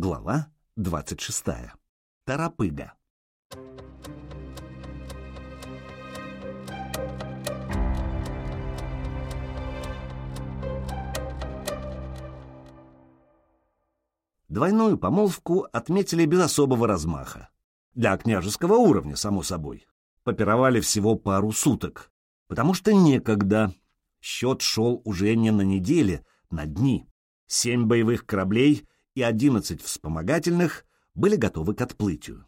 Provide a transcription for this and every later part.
Глава 26. Тарапыга. Двойную помолвку отметили без особого размаха. Для княжеского уровня, само собой. Попировали всего пару суток, потому что некогда. Счет шел уже не на недели, на дни. Семь боевых кораблей и одиннадцать вспомогательных были готовы к отплытию.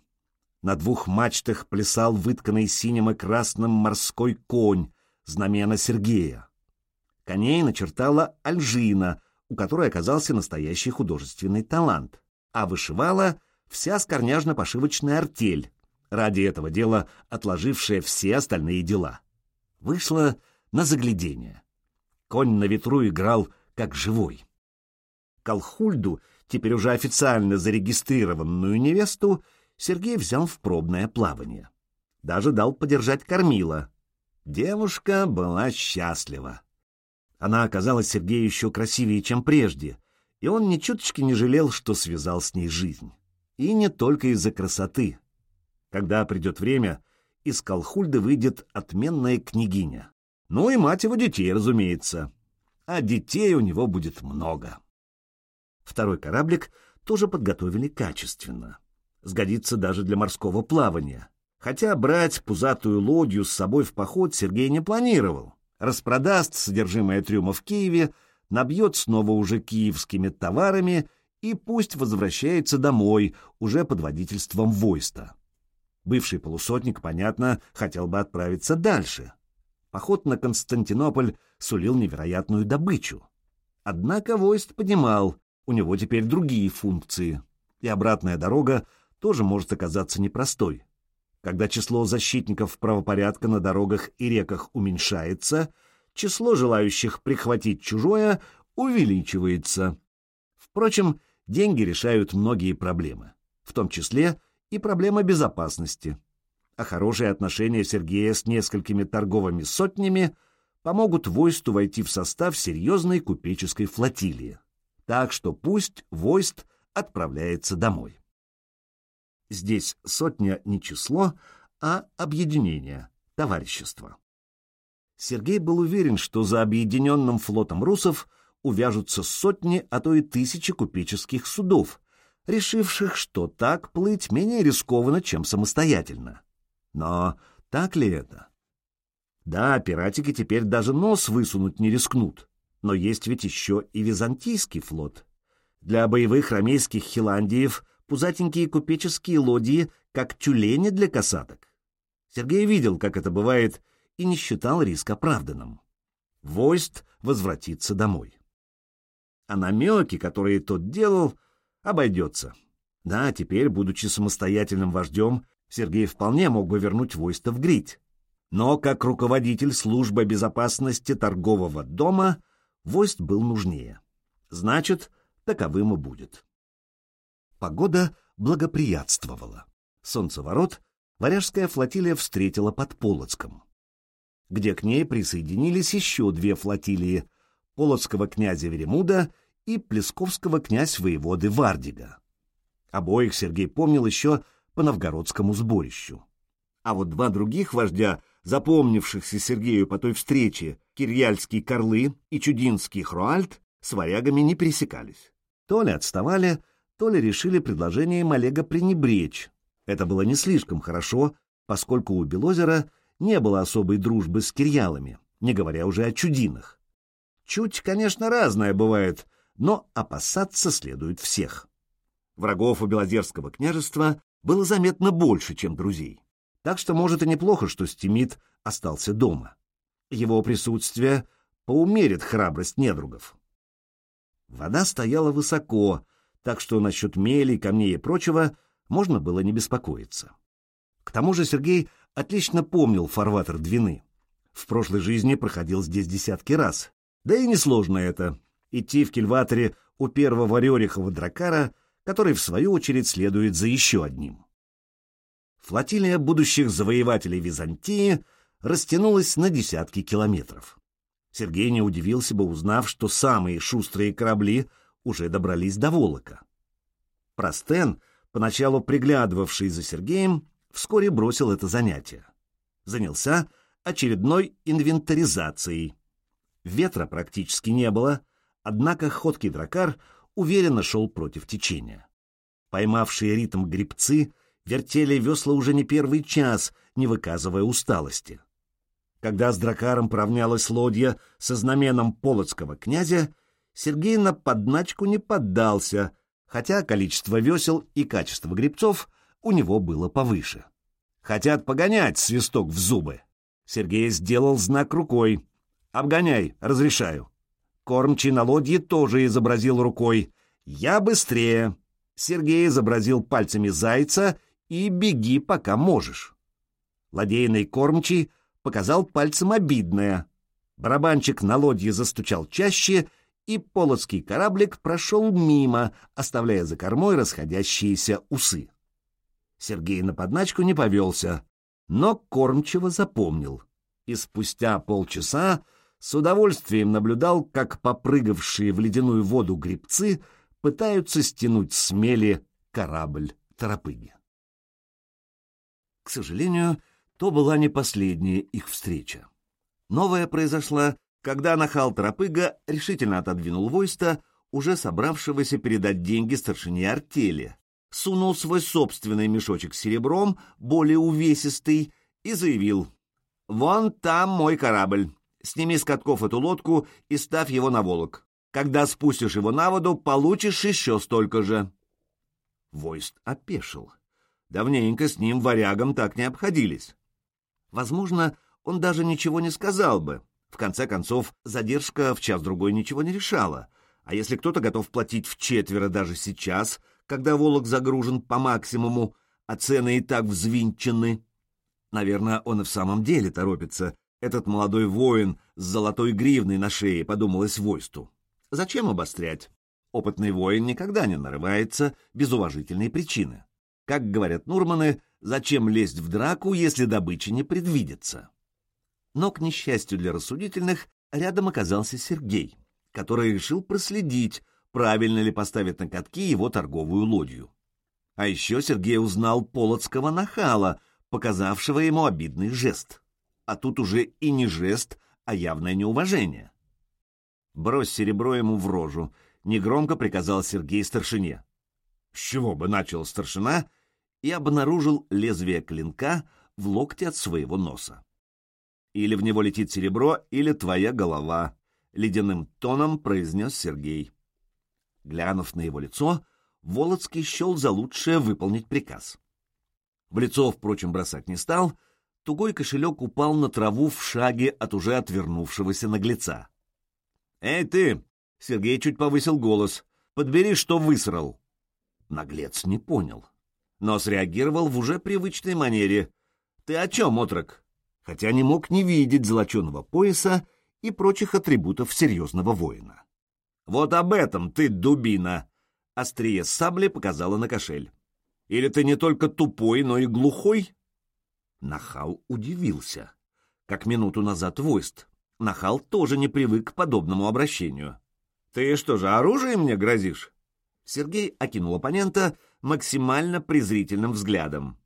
На двух мачтах плясал вытканный синим и красным морской конь, знамена Сергея. Коней начертала Альжина, у которой оказался настоящий художественный талант, а вышивала вся скорняжно-пошивочная артель, ради этого дела отложившая все остальные дела. Вышло на заглядение. Конь на ветру играл как живой. Колхульду, теперь уже официально зарегистрированную невесту, Сергей взял в пробное плавание. Даже дал подержать кормила. Девушка была счастлива. Она оказалась Сергею еще красивее, чем прежде, и он ни чуточки не жалел, что связал с ней жизнь. И не только из-за красоты. Когда придет время, из Колхульды выйдет отменная княгиня. Ну и мать его детей, разумеется. А детей у него будет много. Второй кораблик тоже подготовили качественно. Сгодится даже для морского плавания. Хотя брать пузатую лодью с собой в поход Сергей не планировал. Распродаст содержимое трюма в Киеве, набьет снова уже киевскими товарами и пусть возвращается домой, уже под водительством Войста. Бывший полусотник, понятно, хотел бы отправиться дальше. Поход на Константинополь сулил невероятную добычу. Однако Войст понимал, у него теперь другие функции, и обратная дорога тоже может оказаться непростой. Когда число защитников правопорядка на дорогах и реках уменьшается, число желающих прихватить чужое увеличивается. Впрочем, деньги решают многие проблемы, в том числе и проблема безопасности. А хорошие отношения Сергея с несколькими торговыми сотнями помогут войсту войти в состав серьезной купеческой флотилии. Так что пусть войст отправляется домой. Здесь сотня не число, а объединение, товарищество. Сергей был уверен, что за объединенным флотом русов увяжутся сотни, а то и тысячи купеческих судов, решивших, что так плыть менее рискованно, чем самостоятельно. Но так ли это? Да, пиратики теперь даже нос высунуть не рискнут, но есть ведь еще и византийский флот. Для боевых ромейских хиландиев пузатенькие купеческие лодии, как тюлени для касаток. Сергей видел, как это бывает, и не считал риск оправданным. Войст возвратится домой. А намеки, которые тот делал, обойдется. Да, теперь, будучи самостоятельным вождем, Сергей вполне мог бы вернуть войско в Грить. Но как руководитель службы безопасности торгового дома войст был нужнее. Значит, таковым и будет. Погода благоприятствовала. Солнцеворот варяжская флотилия встретила под Полоцком, где к ней присоединились еще две флотилии — Полоцкого князя Веремуда и Плесковского князь-воеводы Вардига. Обоих Сергей помнил еще по новгородскому сборищу. А вот два других вождя, запомнившихся Сергею по той встрече, Кирьяльский Карлы и Чудинский Хруальд, с варягами не пересекались. То ли отставали, то ли решили предложением Олега пренебречь. Это было не слишком хорошо, поскольку у Белозера не было особой дружбы с кирьялами, не говоря уже о чудинах. Чуть, конечно, разное бывает, но опасаться следует всех. Врагов у Белозерского княжества было заметно больше, чем друзей. Так что, может, и неплохо, что Стимит остался дома. Его присутствие поумерит храбрость недругов. Вода стояла высоко, так что насчет мели, камней и прочего можно было не беспокоиться. К тому же Сергей отлично помнил фарватер Двины. В прошлой жизни проходил здесь десятки раз. Да и несложно это — идти в кильваторе у первого Рерихова дракара, который, в свою очередь, следует за еще одним. Флотилия будущих завоевателей Византии растянулась на десятки километров. Сергей не удивился бы, узнав, что самые шустрые корабли уже добрались до Волока. Простен, поначалу приглядывавший за Сергеем, вскоре бросил это занятие. Занялся очередной инвентаризацией. Ветра практически не было, однако ходкий дракар уверенно шел против течения. Поймавшие ритм грибцы вертели весла уже не первый час, не выказывая усталости. Когда с дракаром поравнялась лодья со знаменом полоцкого князя, Сергей на подначку не поддался, хотя количество весел и качество грибцов у него было повыше. «Хотят погонять свисток в зубы!» Сергей сделал знак рукой. «Обгоняй, разрешаю». Кормчий на лодье тоже изобразил рукой. «Я быстрее». Сергей изобразил пальцами зайца и «беги, пока можешь». Ладейный кормчий показал пальцем обидное. Барабанчик на лодье застучал чаще, и полоцкий кораблик прошел мимо, оставляя за кормой расходящиеся усы. Сергей на подначку не повелся, но кормчиво запомнил. И спустя полчаса с удовольствием наблюдал, как попрыгавшие в ледяную воду грибцы пытаются стянуть с корабль торопыги. К сожалению, то была не последняя их встреча. Новая произошла, когда нахал торопыга решительно отодвинул Войста, уже собравшегося передать деньги старшине артели, сунул свой собственный мешочек с серебром, более увесистый, и заявил «Вон там мой корабль. Сними с катков эту лодку и ставь его на волок. Когда спустишь его на воду, получишь еще столько же». Войст опешил. Давненько с ним варягам так не обходились. Возможно, он даже ничего не сказал бы. В конце концов, задержка в час-другой ничего не решала. А если кто-то готов платить в четверо даже сейчас, когда Волок загружен по максимуму, а цены и так взвинчены? Наверное, он и в самом деле торопится. Этот молодой воин с золотой гривной на шее, подумалось войсту. Зачем обострять? Опытный воин никогда не нарывается без уважительной причины. Как говорят Нурманы, зачем лезть в драку, если добыча не предвидится? Но, к несчастью для рассудительных, рядом оказался Сергей, который решил проследить, правильно ли поставит на катки его торговую лодью. А еще Сергей узнал полоцкого нахала, показавшего ему обидный жест. А тут уже и не жест, а явное неуважение. «Брось серебро ему в рожу», — негромко приказал Сергей старшине. С чего бы начал старшина и обнаружил лезвие клинка в локте от своего носа. «Или в него летит серебро, или твоя голова», — ледяным тоном произнес Сергей. Глянув на его лицо, Волоцкий счел за лучшее выполнить приказ. В лицо, впрочем, бросать не стал, тугой кошелек упал на траву в шаге от уже отвернувшегося наглеца. «Эй, ты!» — Сергей чуть повысил голос. «Подбери, что высрал!» Наглец не понял, но среагировал в уже привычной манере. «Ты о чем, отрок?» Хотя не мог не видеть золоченого пояса и прочих атрибутов серьезного воина. «Вот об этом ты, дубина!» Острие сабли показала на кошель. «Или ты не только тупой, но и глухой?» Нахал удивился. Как минуту назад войст. Нахал тоже не привык к подобному обращению. «Ты что же, оружием мне грозишь?» Сергей окинул оппонента максимально презрительным взглядом.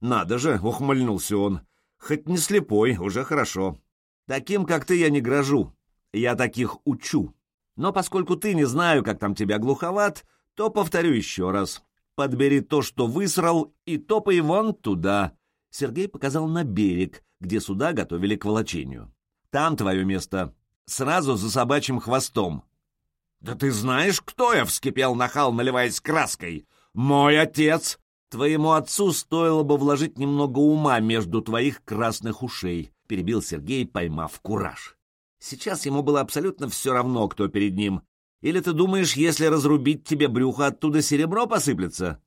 «Надо же!» — ухмыльнулся он. «Хоть не слепой, уже хорошо. Таким, как ты, я не грожу. Я таких учу. Но поскольку ты не знаю, как там тебя глуховат, то повторю еще раз. Подбери то, что высрал, и топай вон туда». Сергей показал на берег, где суда готовили к волочению. «Там твое место. Сразу за собачьим хвостом. «Да ты знаешь, кто я?» — вскипел нахал, наливаясь краской. «Мой отец!» «Твоему отцу стоило бы вложить немного ума между твоих красных ушей», — перебил Сергей, поймав кураж. Сейчас ему было абсолютно все равно, кто перед ним. Или ты думаешь, если разрубить тебе брюхо, оттуда серебро посыплется?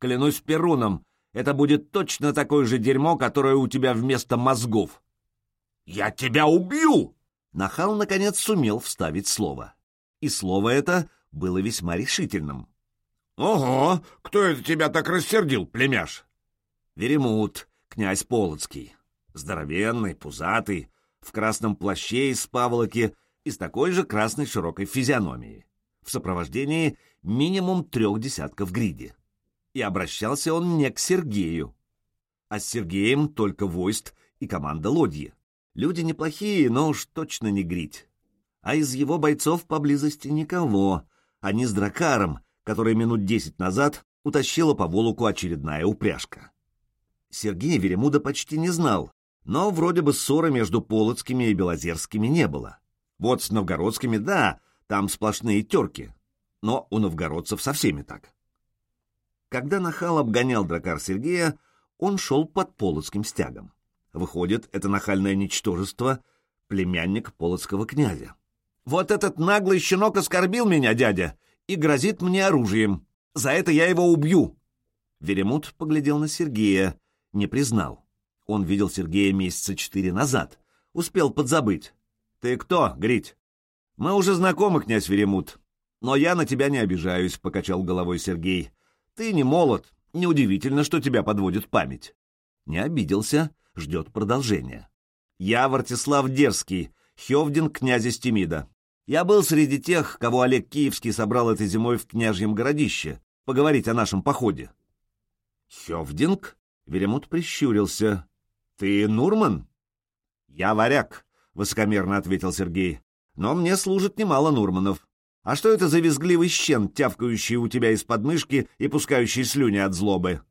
Клянусь Перуном, это будет точно такое же дерьмо, которое у тебя вместо мозгов. «Я тебя убью!» Нахал, наконец, сумел вставить слово и слово это было весьма решительным. «Ого! Кто это тебя так рассердил, племяш?» «Веремут, князь Полоцкий. Здоровенный, пузатый, в красном плаще из паволоки и с такой же красной широкой физиономией. в сопровождении минимум трех десятков гриди. И обращался он не к Сергею, а с Сергеем только войст и команда лодьи. Люди неплохие, но уж точно не грить. А из его бойцов поблизости никого. Они с дракаром, который минут десять назад утащила по волоку очередная упряжка. Сергей Веремуда почти не знал, но вроде бы ссоры между Полоцкими и Белозерскими не было. Вот с новгородскими, да, там сплошные терки, но у новгородцев со всеми так. Когда Нахал обгонял дракар Сергея, он шел под Полоцким стягом. Выходит, это нахальное ничтожество — племянник полоцкого князя. «Вот этот наглый щенок оскорбил меня, дядя, и грозит мне оружием. За это я его убью!» Веремут поглядел на Сергея, не признал. Он видел Сергея месяца четыре назад, успел подзабыть. «Ты кто, Грить?» «Мы уже знакомы, князь Веремут. Но я на тебя не обижаюсь», — покачал головой Сергей. «Ты не молод. Неудивительно, что тебя подводит память». Не обиделся, ждет продолжения. «Я Вартислав Дерзкий, Хевдин князя Стемида. Я был среди тех, кого Олег Киевский собрал этой зимой в княжьем городище, поговорить о нашем походе». «Хевдинг?» — Веремут прищурился. «Ты Нурман?» «Я варяг», — высокомерно ответил Сергей. «Но мне служит немало Нурманов. А что это за визгливый щен, тявкающий у тебя из подмышки и пускающий слюни от злобы?»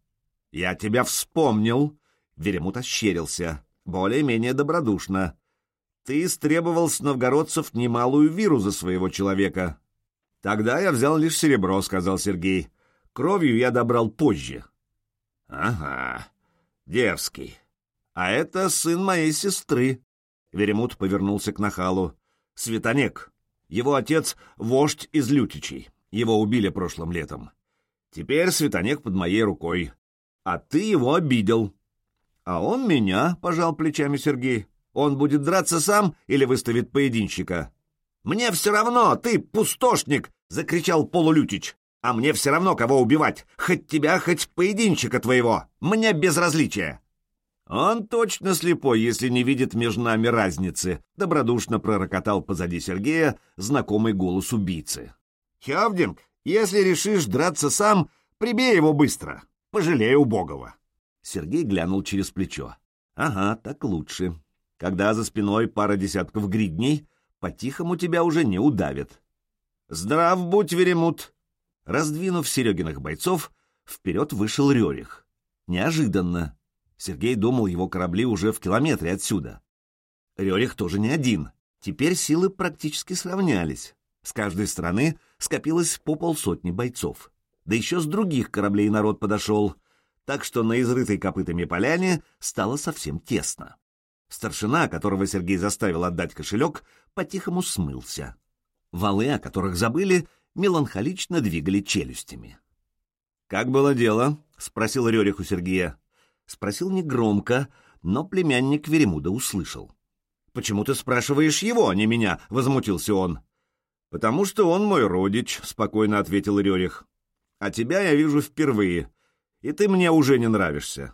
«Я тебя вспомнил», Веремут ощерился, более-менее добродушно. «Ты истребовал с новгородцев немалую виру за своего человека». «Тогда я взял лишь серебро», — сказал Сергей. «Кровью я добрал позже». «Ага, дерзкий. А это сын моей сестры». Веремут повернулся к нахалу. «Светонек. Его отец — вождь из Лютичей. Его убили прошлым летом. Теперь Светонек под моей рукой. А ты его обидел. «А он меня», — пожал плечами Сергей. «Он будет драться сам или выставит поединщика?» «Мне все равно, ты пустошник!» — закричал Полулютич. «А мне все равно, кого убивать, хоть тебя, хоть поединщика твоего. Мне безразличие!» «Он точно слепой, если не видит между нами разницы», — добродушно пророкотал позади Сергея знакомый голос убийцы. «Хевдинг, если решишь драться сам, прибей его быстро. Пожалей убогого». Сергей глянул через плечо. «Ага, так лучше. Когда за спиной пара десятков гридней, по-тихому тебя уже не удавят». «Здрав будь, Веремут!» Раздвинув Серегиных бойцов, вперед вышел Рерих. Неожиданно. Сергей думал, его корабли уже в километре отсюда. Рерих тоже не один. Теперь силы практически сравнялись. С каждой стороны скопилось по полсотни бойцов. Да еще с других кораблей народ подошел так что на изрытой копытами поляне стало совсем тесно. Старшина, которого Сергей заставил отдать кошелек, по-тихому смылся. Валы, о которых забыли, меланхолично двигали челюстями. «Как было дело?» — спросил Рерих у Сергея. Спросил негромко, но племянник Веремуда услышал. «Почему ты спрашиваешь его, а не меня?» — возмутился он. «Потому что он мой родич», — спокойно ответил Рерих. «А тебя я вижу впервые, и ты мне уже не нравишься.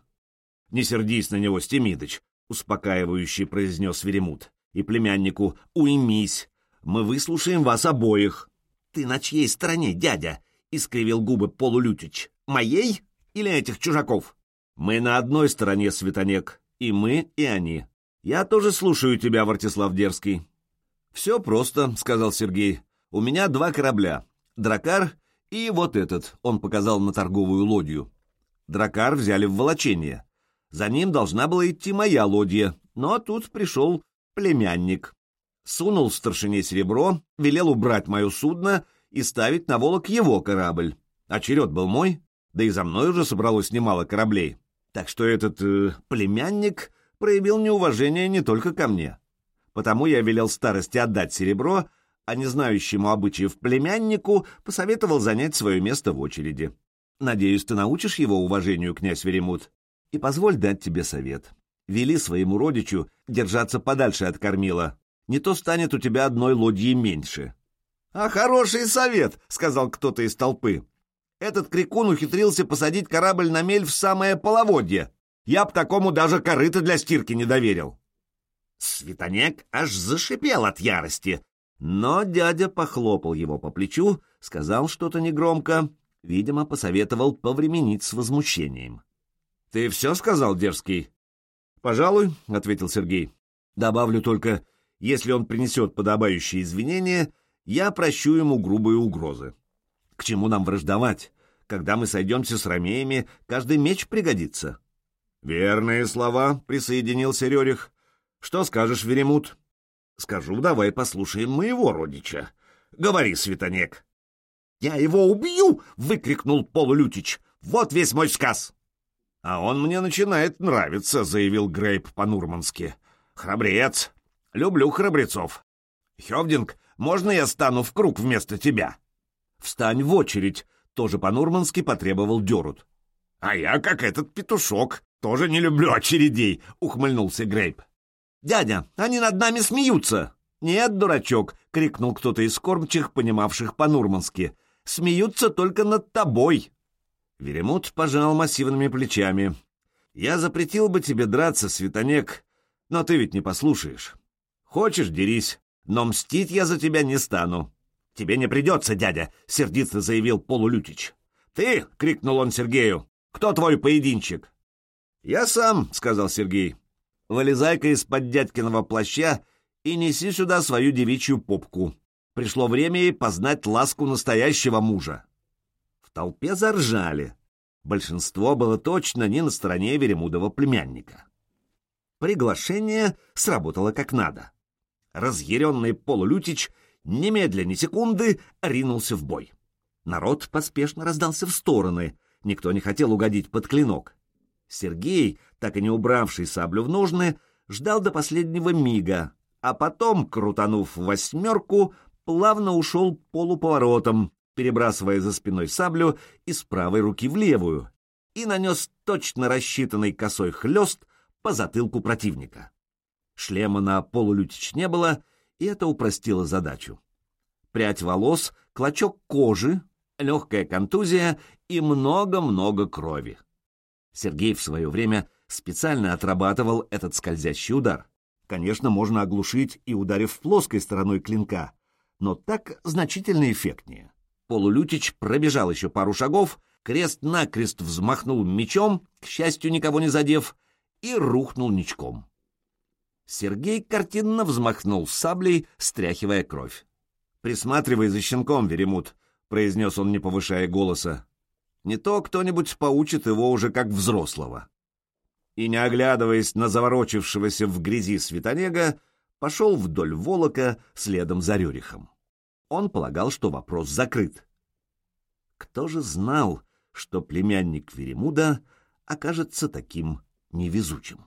— Не сердись на него, Стемидыч, — успокаивающе произнес Веремут. И племяннику «Уймись, мы выслушаем вас обоих». — Ты на чьей стороне, дядя? — искривил губы Полулютич. — Моей или этих чужаков? — Мы на одной стороне, Светонек, и мы, и они. Я тоже слушаю тебя, Вартислав Дерзкий. — Все просто, — сказал Сергей. — У меня два корабля — Дракар и вот этот, — он показал на торговую лодью. Дракар взяли в волочение. За ним должна была идти моя лодья, но тут пришел племянник. Сунул старшине серебро, велел убрать мое судно и ставить на волок его корабль. А черед был мой, да и за мной уже собралось немало кораблей. Так что этот э, племянник проявил неуважение не только ко мне. Потому я велел старости отдать серебро, а не знающему обычаев племяннику посоветовал занять свое место в очереди. Надеюсь, ты научишь его уважению, князь Веремут. И позволь дать тебе совет. Вели своему родичу держаться подальше от кормила. Не то станет у тебя одной лодьи меньше. — А хороший совет, — сказал кто-то из толпы. Этот крикун ухитрился посадить корабль на мель в самое половодье. Я б такому даже корыто для стирки не доверил. Светонек аж зашипел от ярости, но дядя похлопал его по плечу, сказал что-то негромко, видимо, посоветовал повременить с возмущением. — Ты все сказал, дерзкий? — Пожалуй, — ответил Сергей. — Добавлю только, если он принесет подобающие извинения, я прощу ему грубые угрозы. К чему нам враждовать? Когда мы сойдемся с ромеями, каждый меч пригодится. — Верные слова, — присоединился Рерих. — Что скажешь, Веремут? — Скажу, давай послушаем моего родича. Говори, Светонек. — Я его убью! — выкрикнул Полулютич. — Вот весь мой сказ! — А он мне начинает нравиться, — заявил Грейп по-нурмански. — Храбрец! Люблю храбрецов. Хевдинг, можно я стану в круг вместо тебя? Встань в очередь, тоже по-нурмански потребовал Дерут. А я, как этот петушок, тоже не люблю очередей, ухмыльнулся Грейп. Дядя, они над нами смеются. Нет, дурачок, крикнул кто-то из кормчих, понимавших по-нурмански. Смеются только над тобой. Веремут пожал массивными плечами. Я запретил бы тебе драться, Светонек, но ты ведь не послушаешь. Хочешь, дерись, но мстить я за тебя не стану. Тебе не придется, дядя, — сердито заявил Полулютич. Ты, — крикнул он Сергею, — кто твой поединчик? Я сам, — сказал Сергей. Вылезай-ка из-под дядькиного плаща и неси сюда свою девичью попку. Пришло время познать ласку настоящего мужа. В толпе заржали. Большинство было точно не на стороне Веремудова племянника. Приглашение сработало как надо разъяренный полулютич немедля ни секунды ринулся в бой. Народ поспешно раздался в стороны, никто не хотел угодить под клинок. Сергей, так и не убравший саблю в ножны, ждал до последнего мига, а потом, крутанув восьмерку, плавно ушел полуповоротом, перебрасывая за спиной саблю из правой руки в левую, и нанес точно рассчитанный косой хлест по затылку противника. Шлема на полулютич не было, и это упростило задачу. Прядь волос, клочок кожи, легкая контузия и много-много крови. Сергей в свое время специально отрабатывал этот скользящий удар. Конечно, можно оглушить и ударив плоской стороной клинка, но так значительно эффектнее. Полулютич пробежал еще пару шагов, крест-накрест взмахнул мечом, к счастью, никого не задев, и рухнул ничком. Сергей картинно взмахнул саблей, стряхивая кровь. «Присматривай за щенком, Веремут», — произнес он, не повышая голоса. «Не то кто-нибудь поучит его уже как взрослого». И, не оглядываясь на заворочившегося в грязи Светонега, пошел вдоль Волока следом за Рюрихом. Он полагал, что вопрос закрыт. Кто же знал, что племянник Веремуда окажется таким невезучим?